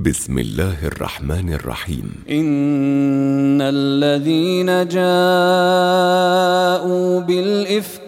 بسم الله الرحمن الرحيم. إن الذين جاءوا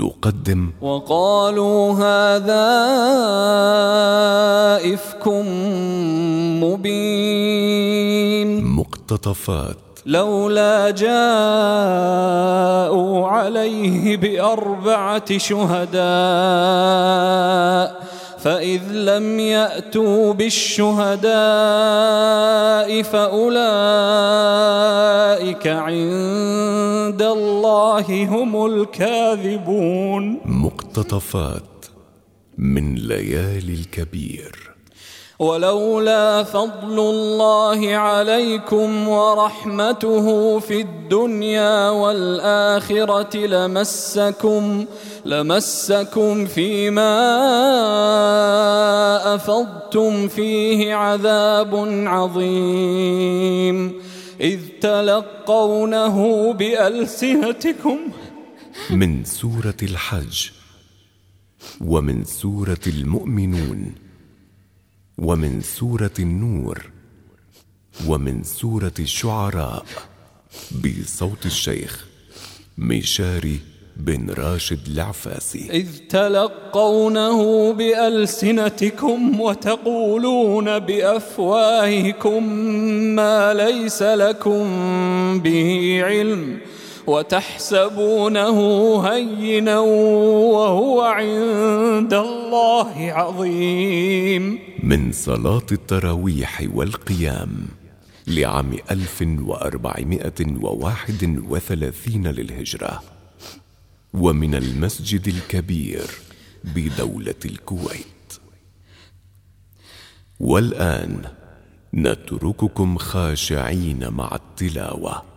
تقدم. وقالوا هذا إفك مبين. مقتطفات. لولا جاءوا عليه بأربعة شهداء فإذ لم يأتوا بالشهداء فأولئك عند الله هم الكاذبون. مقتطفات من ليالي الكبير. ولولا فضل الله عليكم ورحمته في الدنيا والآخرة لمسكم لمسكم فيما أفضتم فيه عذاب عظيم. إذ تلقونه بألسنتكم. من سورة الحج ومن سورة المؤمنون ومن سورة النور ومن سورة الشعراء بصوت الشيخ مشاري بن راشد العفاسي. إذ تلقونه بألسنتكم وتقولون بأفواهكم ما ليس لكم به علم وتحسبونه هينا وهو عند الله عظيم. من صلاة التراويح والقيام لعام 1431 للهجرة. ومن المسجد الكبير بدولة الكويت. والآن نترككم خاشعين مع التلاوة.